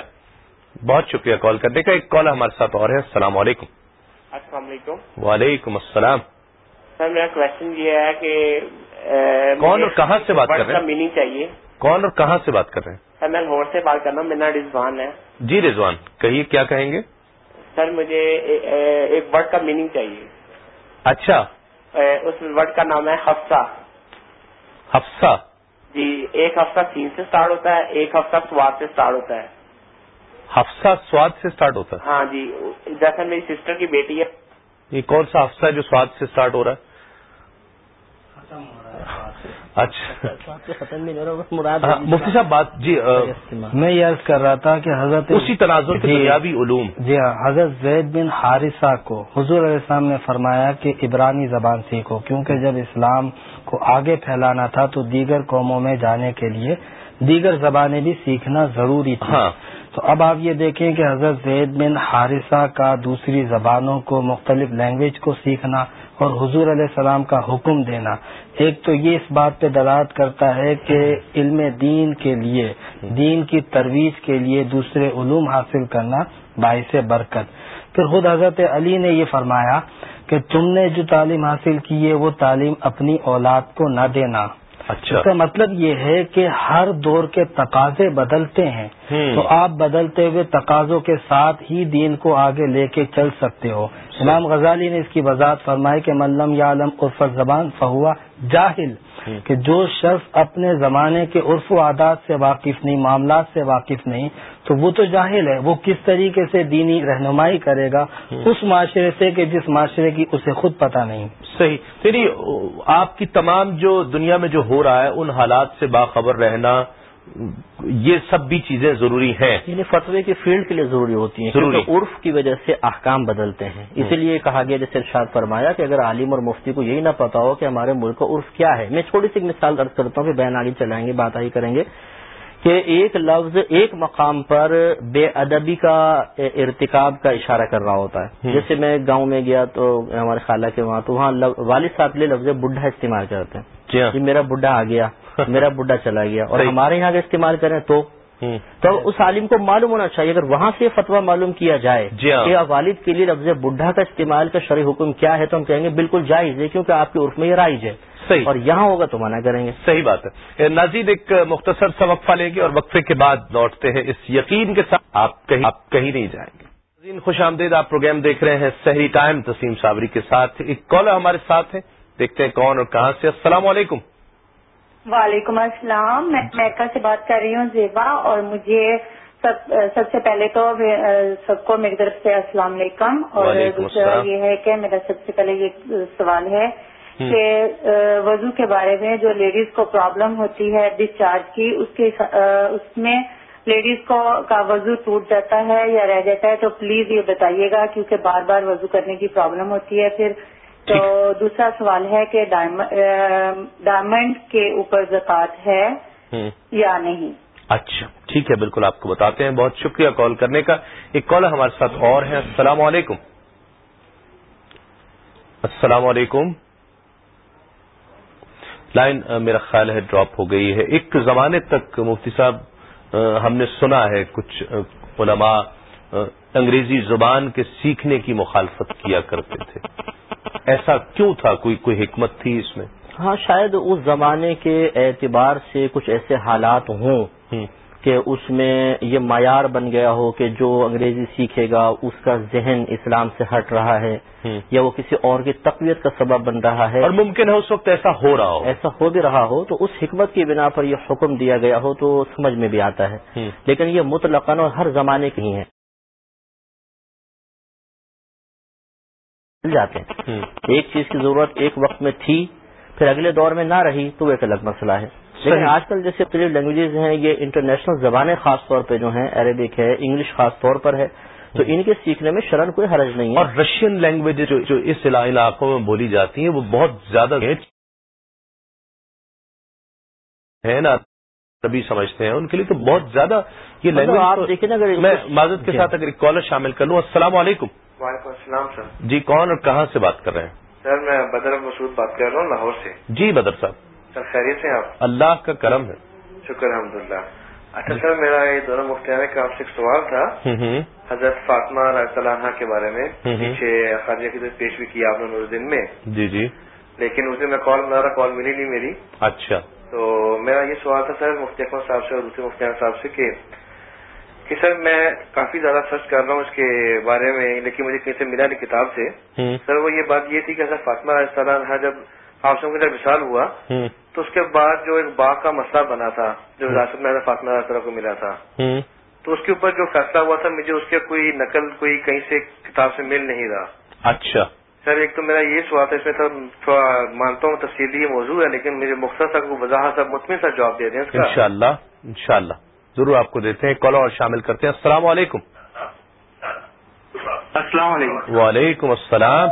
بہت شکریہ کال کرنے کا۔ ایک کال ہمارے ساتھ اور ہے۔ السلام علیکم۔ السلام علیکم۔ وعلیکم السلام۔ سر میرا کوشچن یہ ہے کہ کون اور کہاں سے بات کر رہے ہیں؟ میننگ چاہیے۔ کون اور کہاں سے بات کر رہے ہیں؟ سر میں لاہور سے بات کرنا ہوں میرا رضوان ہے۔ جی رضوان کہیے کیا کہیں گے؟ سر مجھے ایک ورڈ کا میننگ چاہیے۔ اچھا۔ اس ورڈ کا نام ہے ہفتہ حفصہ۔ جی ایک ہفتہ سین سے اسٹارٹ ہوتا ہے ایک ہفتہ سواد سے اسٹارٹ ہوتا ہے۔ حفصہ سواد سے سٹارٹ ہوتا ہے۔ ہاں جی جیسا میری سسٹر کی بیٹی ہے۔ یہ کون سا حفصہ ہے جو سواد سے سٹارٹ ہو رہا ہے؟ اچھا۔ ختم بھی نہیں ہو رہا مراد ہاں، مفتی صاحب بات جی میں یہ عرض کر رہا تھا کہ حضرت اسی تناظر کے جی۔ دنیاوی علوم۔ جی ہاں حضرت زید بن حارثہ کو حضور علیہ السلام نے فرمایا کہ عبرانی زبان سیکھو کیونکہ جب اسلام کو آگے پھیلانا تھا تو دیگر قوموں میں جانے کے لیے دیگر زبانیں بھی سیکھنا ضروری تھی۔ ہاں۔ تو اب آپ یہ دیکھیں کہ حضرت زید بن حارثہ کا دوسری زبانوں کو مختلف لینگویج کو سیکھنا اور حضور علیہ السلام کا حکم دینا۔ ایک تو یہ اس بات پہ دلالت کرتا ہے کہ علم دین کے لیے، دین کی ترویج کے لیے دوسرے علوم حاصل کرنا باعث برکت۔ پھر خود حضرت علی نے یہ فرمایا کہ تم نے جو تعلیم حاصل کی ہے، وہ تعلیم اپنی اولاد کو نہ دینا۔ اچھا۔ اس کا مطلب یہ ہے کہ ہر دور کے تقاضے بدلتے ہیں۔ تو آپ بدلتے ہوئے تقاضوں کے ساتھ ہی دین کو آگے لے کے چل سکتے ہو۔ امام غزالی نے اس کی وضاحت فرمائی کہ ملم یا علم عرف زبان فہوا جاہل۔ کہ جو شخص اپنے زمانے کے عرف و عادات سے واقف نہیں معاملات سے واقف نہیں تو وہ تو جاہل ہے۔ وہ کس طریقے سے دینی رہنمائی کرے گا؟ اس معاشرے سے کہ جس معاشرے کی اسے خود پتہ نہیں۔ صحیح۔ یعنی آپ کی تمام جو دنیا میں جو ہو رہا ہے ان حالات سے باخبر رہنا یہ سب بھی چیزیں ضروری ہیں۔ یعنی فتوے کی فیلڈ کے لیے ضروری ہوتی ہیں ضروری۔ کیونکہ عرف کی وجہ سے احکام بدلتے ہیں۔ اسی لیے کہا گیا جیسے ارشاد فرمایا کہ اگر عالم اور مفتی کو یہی نہ پتا ہو کہ ہمارے ملک کا عرف کیا ہے۔ میں چھوٹی سی مثال درج کرتا ہوں کہ بیان آگے چلائیں گے بات آگے کریں گے کہ ایک لفظ ایک مقام پر بے ادبی کا ارتکاب کا اشارہ کر رہا ہوتا ہے۔ جیسے میں گاؤں میں گیا تو ہمارے خالہ کے وہاں تو وہاں والد صاحب کے لیے لفظ بڈھا استعمال کرتے ہیں۔ جی میرا بڈھا آ گیا۔ میرا بڈھا چلا گیا اور۔ ہمارے یہاں کا استعمال کریں تو۔ تو اس عالم کو معلوم ہونا چاہیے اگر وہاں سے یہ فتویٰ معلوم کیا جائے جی ہاں۔ کہ والد کے لیے لفظ بڈھا کا استعمال کا شرعی حکم کیا ہے تو ہم کہیں گے بالکل جائز ہے کیونکہ آپ کے عرف میں یہ رائج ہے صحیح. اور یہاں ہوگا تو منع کریں گے۔ صحیح بات ہے۔ نازید ایک مختصر سا وقفہ لیں گے اور وقفے کے بعد لوٹتے ہیں اس یقین کے ساتھ۔ آپ کہیں آپ کہیں نہیں جائیں گے۔ خوش آمدید آپ پروگرام دیکھ رہے ہیں سحری ٹائم تسلیم صابری کے ساتھ۔ ایک کالر ہمارے ساتھ ہے دیکھتے ہیں کون اور کہاں سے۔ السلام علیکم۔ وعلیکم السلام. میں میکا سے بات کر رہی ہوں زیبا اور مجھے سب سب سے پہلے تو سب کو میری طرف سے السلام علیکم. اور دوسرا۔ یہ ہے کہ میرا سب سے پہلے یہ سوال ہے کہ وضو کے بارے میں جو لیڈیز کو پرابلم ہوتی ہے ڈسچارج کی اس کے اس میں لیڈیز کو کا وضو ٹوٹ جاتا ہے یا رہ جاتا ہے تو پلیز یہ بتائیے گا کیونکہ بار بار وضو کرنے کی پرابلم ہوتی ہے پھر تو دوسرا سوال ہے کہ ڈائمنڈ کے اوپر زکوٰۃ ہے۔ یا نہیں؟ اچھا ٹھیک ہے بالکل آپ کو بتاتے ہیں. بہت شکریہ کال کرنے کا. ایک کال ہمارے ساتھ اور ہے السلام علیکم. السلام علیکم. لائن میرا خیال ہے ڈراپ ہو گئی ہے. ایک زمانے تک مفتی صاحب ہم نے سنا ہے کچھ علماء انگریزی زبان کے سیکھنے کی مخالفت کیا کرتے تھے۔ ایسا کیوں تھا؟ کوئی کوئی حکمت تھی اس میں؟ ہاں شاید اس زمانے کے اعتبار سے کچھ ایسے حالات ہوں کہ اس میں یہ معیار بن گیا ہو کہ جو انگریزی سیکھے گا اس کا ذہن اسلام سے ہٹ رہا ہے یا وہ کسی اور کی تقویت کا سبب بن رہا ہے۔ اور ممکن ہے اس وقت ایسا ہو رہا ہو۔ ایسا ہو بھی رہا ہو تو اس حکمت کی بنا پر یہ حکم دیا گیا ہو تو سمجھ میں بھی آتا ہے۔ لیکن یہ مطلقاً اور ہر زمانے کی نہیں ہے۔ مل جاتے ہیں۔ ایک چیز کی ضرورت ایک وقت میں تھی پھر اگلے دور میں نہ رہی تو وہ ایک الگ مسئلہ ہے۔ لیکن آج کل جیسے پلیٹ لینگویجز ہیں یہ انٹرنیشنل زبانیں خاص طور پہ جو ہیں عربک ہے انگلش خاص طور پر ہے تو ان کے سیکھنے میں شرن کوئی حرج نہیں ہے۔ اور رشین لینگویج جو اس علاقوں میں بولی جاتی ہیں وہ بہت زیادہ ہے نا تبھی سمجھتے ہیں۔ ان کے لیے تو بہت زیادہ یہ لینگویج آپ دیکھیں نا اگر میں معذرت کے ساتھ اگر ایک کالر شامل کر لوں السلام علیکم۔ وعلیکم السلام سر۔ جی کون اور کہاں سے بات کر رہے ہیں؟ سر میں بدر مسعود بات کر رہا ہوں لاہور سے۔ جی بدر صاحب۔ سر خیریت سے آپ؟ اللہ کا کرم ہے۔ شکر الحمد للہ اچھا سر میرا یہ دونوں مختار کا آپ سے ایک سوال تھا۔ حضرت فاطمہ عنہ کے بارے میں۔ پیچھے خارجہ کی طرف پیش بھی کیا آپ نے نور دن میں۔ جی جی۔ لیکن اسے میں کال رہا کال ملی نہیں میری۔ اچھا۔ تو میرا یہ سوال تھا سر مفتی اکمل صاحب سے اور دوسرے مفتیان صاحب سے کہ کہ سر میں کافی زیادہ سرچ کر رہا ہوں اس کے بارے میں لیکن مجھے کہیں سے ملا نہیں کتاب سے۔ سر وہ یہ بات یہ تھی کہ سر فاطمہ عنہ جب آپ سے جب وشال ہوا تو اس کے بعد جو ایک باغ کا مسئلہ بنا تھا جو وراثت میں فاطمہ علیہ کو ملا تھا۔ تو اس کے اوپر جو فیصلہ ہوا تھا مجھے اس کے کوئی نقل کوئی کہیں سے کتاب سے مل نہیں رہا۔ اچھا۔ سر ایک تو میرا یہ سوال تھا اس میں تھوڑا مانتا ہوں تفصیلی موضوع ہے لیکن مجھے مختصر وضاحت مطمئن سا جواب دے دیں ان شاء اللہ ان شاء اللہ ضرور آپ کو دیتے ہیں کال اور شامل کرتے ہیں۔ السلام علیکم۔ السلام علیکم۔ وعلیکم السلام۔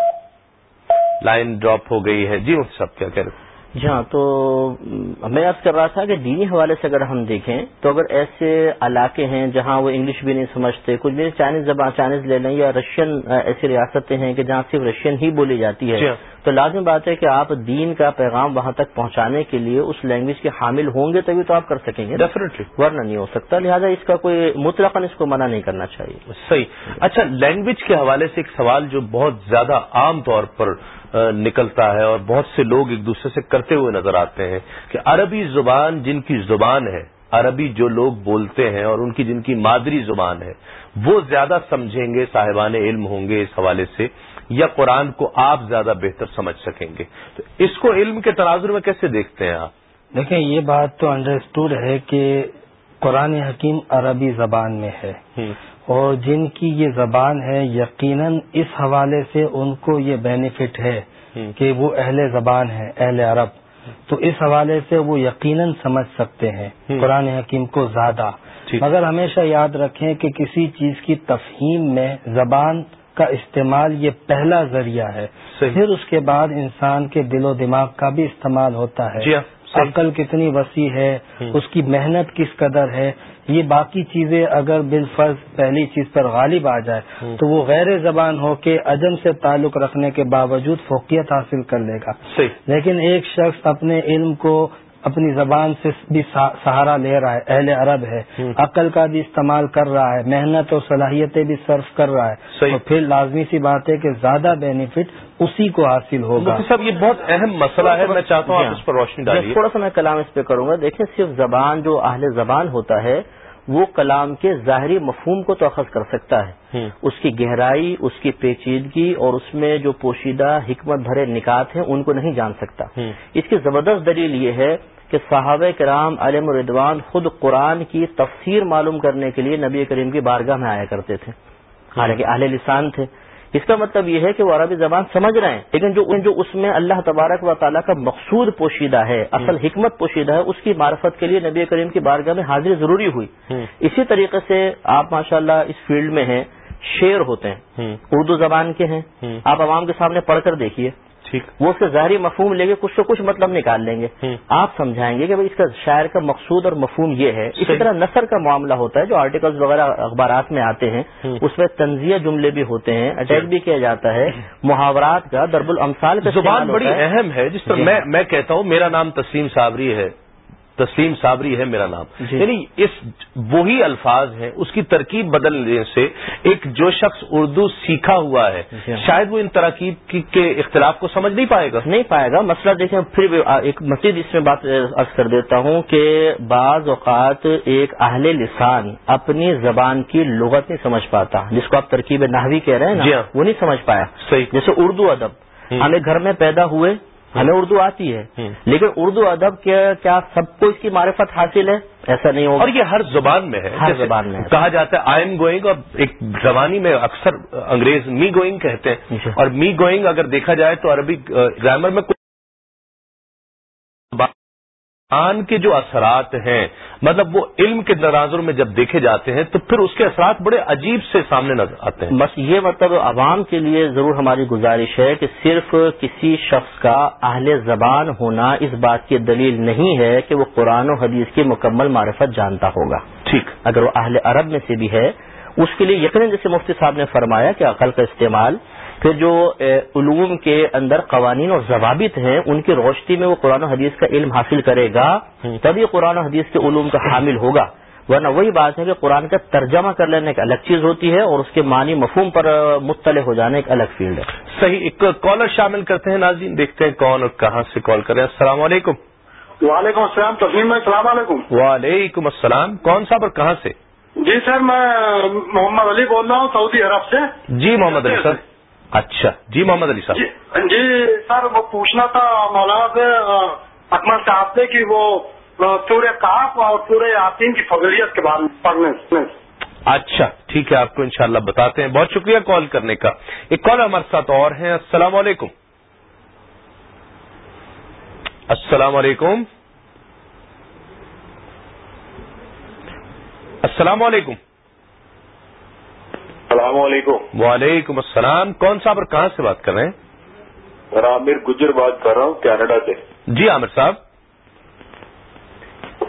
لائن ڈراپ ہو گئی ہے۔ جی مفتی صاحب کیا کہہ رہے جی ہاں تو میں عرض کر رہا تھا کہ دینی حوالے سے اگر ہم دیکھیں تو اگر ایسے علاقے ہیں جہاں وہ انگلش بھی نہیں سمجھتے کچھ بھی چائنیز زبان چائنیز لے لیں یا رشین ایسی ریاستیں ہیں کہ جہاں صرف رشین ہی بولی جاتی ہے تو لازم بات ہے کہ آپ دین کا پیغام وہاں تک پہنچانے کے لیے اس لینگویج کے حامل ہوں گے تبھی تو آپ کر سکیں گے ڈیفینیٹلی ورنہ نہیں ہو سکتا۔ لہٰذا اس کا کوئی مطلق اس کو منع نہیں کرنا چاہیے۔ صحیح۔ اچھا لینگویج کے حوالے سے ایک سوال جو بہت زیادہ عام طور پر نکلتا ہے اور بہت سے لوگ ایک دوسرے سے کرتے ہوئے نظر آتے ہیں کہ عربی زبان جن کی زبان ہے عربی جو لوگ بولتے ہیں اور ان کی جن کی مادری زبان ہے وہ زیادہ سمجھیں گے صاحبان علم ہوں گے اس حوالے سے۔ یا قرآن کو آپ زیادہ بہتر سمجھ سکیں گے۔ تو اس کو علم کے تناظر میں کیسے دیکھتے ہیں آپ؟ دیکھیں یہ بات تو انڈرسٹوڈ ہے کہ قرآن حکیم عربی زبان میں ہے۔ اور جن کی یہ زبان ہے یقیناً اس حوالے سے ان کو یہ بینیفٹ ہے کہ وہ اہل زبان ہے اہل عرب۔ تو اس حوالے سے وہ یقیناً سمجھ سکتے ہیں قرآن حکیم کو زیادہ۔ مگر ہمیشہ یاد رکھیں کہ کسی چیز کی تفہیم میں زبان کا استعمال یہ پہلا ذریعہ ہے۔ پھر اس کے بعد انسان کے دل و دماغ کا بھی استعمال ہوتا ہے۔ عقل کتنی وسیع ہے اس کی محنت کس قدر ہے یہ باقی چیزیں اگر بالفرض پہلی چیز پر غالب آ جائے تو وہ غیر زبان ہو کے عجم سے تعلق رکھنے کے باوجود فوقیت حاصل کر لے گا۔ لیکن ایک شخص اپنے علم کو اپنی زبان سے بھی سہارا لے رہا ہے اہل عرب ہے۔ عقل کا بھی استعمال کر رہا ہے محنت اور صلاحیتیں بھی صرف کر رہا ہے۔ تو پھر لازمی سی بات ہے کہ زیادہ بینیفٹ اسی کو حاصل ہوگا۔ صاحب یہ بہت اہم مسئلہ ہے میں چاہتا ہوں اس پر روشنی ڈالیے۔ تھوڑا سا میں کلام اس پہ کروں گا۔ دیکھیں صرف زبان جو اہل زبان ہوتا ہے وہ کلام کے ظاہری مفہوم کو تو اخذ کر سکتا ہے۔ اس کی گہرائی اس کی پیچیدگی اور اس میں جو پوشیدہ حکمت بھرے نکات ہیں ان کو نہیں جان سکتا۔ اس کی زبردست دلیل یہ ہے کہ صحابہ کرام علم الردوان خود قرآن کی تفسیر معلوم کرنے کے لیے نبی کریم کی بارگاہ میں آیا کرتے تھے۔ حالانکہ اہل لسان تھے۔ اس کا مطلب یہ ہے کہ وہ عربی زبان سمجھ رہے ہیں لیکن جو جو اس میں اللہ تبارک و تعالیٰ کا مقصود پوشیدہ ہے اصل حکمت پوشیدہ ہے اس کی معرفت کے لیے نبی کریم کی بارگاہ میں حاضری ضروری ہوئی۔ اسی طریقے سے آپ ماشاء اللہ اس فیلڈ میں ہیں شعر ہوتے ہیں۔ اردو زبان کے ہیں۔ آپ عوام کے سامنے پڑھ کر دیکھیے۔ وہ اس کا ظاہری مفہوم لے کے کچھ تو کچھ مطلب نکال لیں گے۔ آپ سمجھائیں گے کہ اس کا شاعر کا مقصود اور مفہوم یہ ہے اسی۔ طرح نثر کا معاملہ ہوتا ہے جو آرٹیکلز وغیرہ اخبارات میں آتے ہیں۔ اس میں تنزیہ جملے بھی ہوتے ہیں اٹیک بھی کیا جاتا ہے محاورات کا درب الامثال کا زبان بڑی۔ اہم ہے جس طرح جی۔ میں کہتا ہوں میرا نام تسلیم صابری ہے تسلیم صابری ہے میرا نام جی۔ یعنی اس وہی الفاظ ہیں اس کی ترکیب بدلنے سے ایک جو شخص اردو سیکھا ہوا ہے جی۔ شاید وہ ان تراکیب کی- کے اختلاف کو سمجھ نہیں پائے گا نہیں پائے گا مسئلہ دیکھیں پھر ایک مزید اس میں بات عرض کر دیتا ہوں کہ بعض اوقات ایک اہل لسان اپنی زبان کی لغت نہیں سمجھ پاتا جس کو آپ ترکیب نحوی کہہ رہے ہیں جی نا ہاں۔ وہ نہیں سمجھ پایا صحیح جیسے اردو ادب۔ ہمیں گھر میں پیدا ہوئے ہمیں اردو آتی ہے۔ لیکن اردو ادب کے کیا سب کو اس کی معرفت حاصل ہے ایسا نہیں ہوگا اور یہ ہر زبان میں ہے ہر زبان میں۔ کہا جاتا ہے آئی ایم گوئنگ اور ایک زبانی میں اکثر انگریز می گوئنگ کہتے ہیں جی۔ اور می گوئنگ اگر دیکھا جائے تو عربی گرامر میں زبان کے جو اثرات ہیں مطلب وہ علم کے تناظر میں جب دیکھے جاتے ہیں تو پھر اس کے اثرات بڑے عجیب سے سامنے نظر آتے ہیں۔ بس یہ مطلب عوام کے لیے ضرور ہماری گزارش ہے کہ صرف کسی شخص کا اہل زبان ہونا اس بات کی دلیل نہیں ہے کہ وہ قرآن و حدیث کی مکمل معرفت جانتا ہوگا۔ ٹھیک۔ اگر وہ اہل عرب میں سے بھی ہے اس کے لیے یقیناً جیسے مفتی صاحب نے فرمایا کہ عقل کا استعمال پھر جو علوم کے اندر قوانین اور ضوابط ہیں ان کی روشنی میں وہ قرآن و حدیث کا علم حاصل کرے گا تبھی قرآن و حدیث کے علوم کا حامل ہوگا۔ ورنہ وہی بات ہے کہ قرآن کا ترجمہ کر لینا ایک الگ چیز ہوتی ہے اور اس کے معنی مفہوم پر مطلع ہو جانا ایک الگ فیلڈ ہے۔ صحیح ایک کالر شامل کرتے ہیں ناظرین دیکھتے ہیں کون اور کہاں سے کال کر رہے ہیں السلام علیکم۔ وعلیکم السلام تسلیم بھائی السلام علیکم۔ وعلیکم السلام کون صاحب اور کہاں سے؟ جی سر میں محمد علی بول رہا ہوں سعودی عرب سے۔ جی محمد علی صاحب۔ اچھا۔ جی محمد علی جی صاحب۔ جی سر وہ پوچھنا تھا مولانا سے اکمل صاحب سے کہ وہ سورہ کاف اور سورہ یاسین کی فضلیت کے بارے میں پڑھنے اچھا ٹھیک ہے آپ کو انشاءاللہ بتاتے ہیں۔ بہت شکریہ کال کرنے کا۔ ایک کال ہمارے ساتھ اور ہیں۔ السلام علیکم۔ السلام علیکم۔ السلام علیکم۔ السلام علیکم. وعلیکم السلام. کون صاحب اور کہاں سے بات کر رہے ہیں؟ عامر گجر بات کر رہا ہوں کینیڈا سے۔ جی عامر صاحب.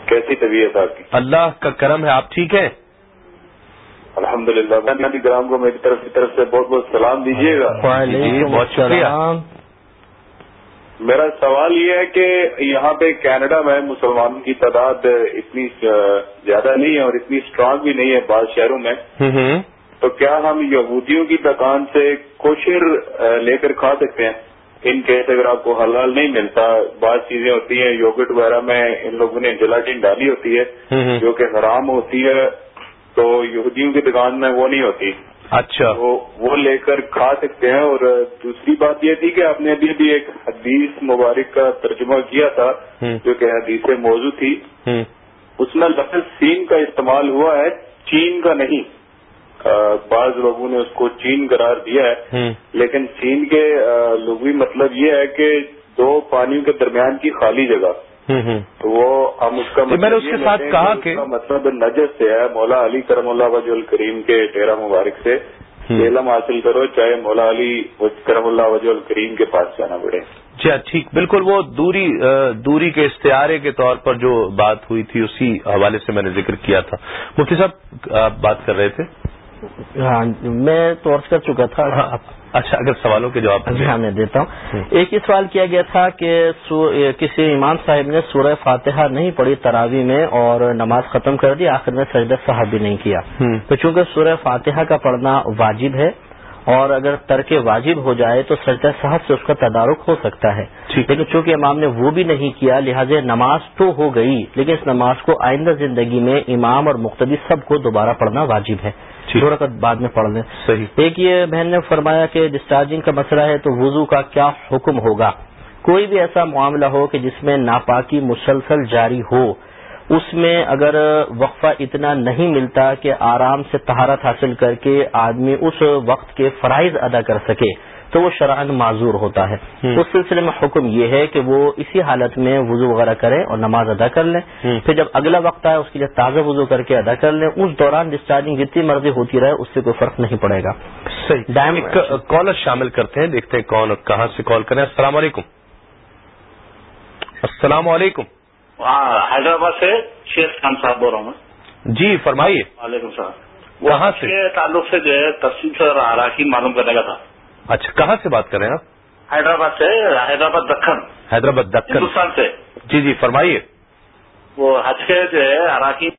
کیسی طبیعت آپ کی؟ اللہ کا کرم ہے آپ ٹھیک ہیں؟ الحمد للہ نبی گرام کو میری طرف کی طرف سے بہت بہت سلام دیجیے گا۔ وعلیکم بہت شکریہ۔ میرا سوال یہ ہے کہ یہاں پہ کینیڈا میں مسلمانوں کی تعداد اتنی زیادہ نہیں ہے اور اتنی اسٹرانگ بھی نہیں ہے بعض شہروں میں۔ تو کیا ہم یہودیوں کی دکان سے کوشر لے کر کھا سکتے ہیں؟ ان کیس اگر آپ کو حلال نہیں ملتا بعض چیزیں ہوتی ہیں یوگٹ وغیرہ میں ان لوگوں نے جلاٹین ڈالی ہوتی ہے۔ جو کہ حرام ہوتی ہے تو یہودیوں کی دکان میں وہ نہیں ہوتی۔ اچھا۔ وہ لے کر کھا سکتے ہیں اور دوسری بات یہ تھی کہ آپ نے ابھی ابھی ایک حدیث مبارک کا ترجمہ کیا تھا۔ جو کہ حدیث موضوع تھی۔ اس میں لفظ سین کا استعمال ہوا ہے چین کا نہیں۔ بعض لوگوں نے اس کو چین قرار دیا ہے۔ لیکن چین کے لغوی مطلب یہ ہے کہ دو پانیوں کے درمیان کی خالی جگہ۔ تو وہ ہم اس کا جی، میں نے اس یہ کے ساتھ کہا کہ- مطلب نجس سے ہے۔ مولا علی کرم اللہ وج الکریم کے ڈیرا مبارک سے۔ علم حاصل کرو چاہے مولا علی کرم اللہ وج الکریم کے پاس جانا پڑے۔ جی ہاں ٹھیک۔ بالکل وہ دوری دوری کے استعارے کے طور پر جو بات ہوئی تھی اسی حوالے سے میں نے ذکر کیا تھا۔ مفتی صاحب آپ بات کر رہے تھے؟ ہاں میں تو عرض کر چکا تھا اچھا اگر سوالوں کے جواب جی ہاں میں دیتا ہوں ایک ہی سوال کیا گیا تھا کہ کسی امام صاحب نے سورہ فاتحہ نہیں پڑھی تراوی میں اور نماز ختم کر دی آخر میں سجدہ صاحب بھی نہیں کیا۔ تو چونکہ سورہ فاتحہ کا پڑھنا واجب ہے اور اگر ترک واجب ہو جائے تو سجدہ صاحب سے اس کا تدارک ہو سکتا ہے۔ لیکن چونکہ امام نے وہ بھی نہیں کیا لہٰذا نماز تو ہو گئی لیکن اس نماز کو آئندہ زندگی میں امام اور مقتدی سب کو دوبارہ پڑھنا واجب ہے۔ دو رکعت بعد میں پڑھ لیں۔ صحیح۔ ایک یہ بہن نے فرمایا کہ ڈسچارجنگ کا مسئلہ ہے تو وضو کا کیا حکم ہوگا؟ کوئی بھی ایسا معاملہ ہو کہ جس میں ناپاکی مسلسل جاری ہو اس میں اگر وقفہ اتنا نہیں ملتا کہ آرام سے تہارت حاصل کر کے آدمی اس وقت کے فرائض ادا کر سکے تو وہ شرعن معذور ہوتا ہے۔ اس سلسلے میں حکم یہ ہے کہ وہ اسی حالت میں وضو وغیرہ کریں اور نماز ادا کر لیں۔ پھر جب اگلا وقت آئے اس کے لیے تازہ وضو کر کے ادا کر لیں اس دوران ڈسچارجنگ جتنی مرضی ہوتی رہے اس سے کوئی فرق نہیں پڑے گا۔ ڈائم- کالر شامل کرتے ہیں دیکھتے ہیں کون اور کہاں سے کال کریں۔ السلام علیکم۔ السلام علیکم۔ ہاں حیدرآباد سے شیخ خان صاحب بول رہا ہوں میں۔ جی فرمائیے۔ وعلیکم السلام۔ کہاں سے؟ تعلق سے جو ہے تفصیل سے اراکین معلوم کرنے کا تھا۔ اچھا کہاں سے بات کر رہے ہیں آپ؟ حیدرآباد سے حیدرآباد دکن حیدرآباد دکن ہندوستان سے۔ جی جی فرمائیے۔ وہ حج کے جو ہے اراکین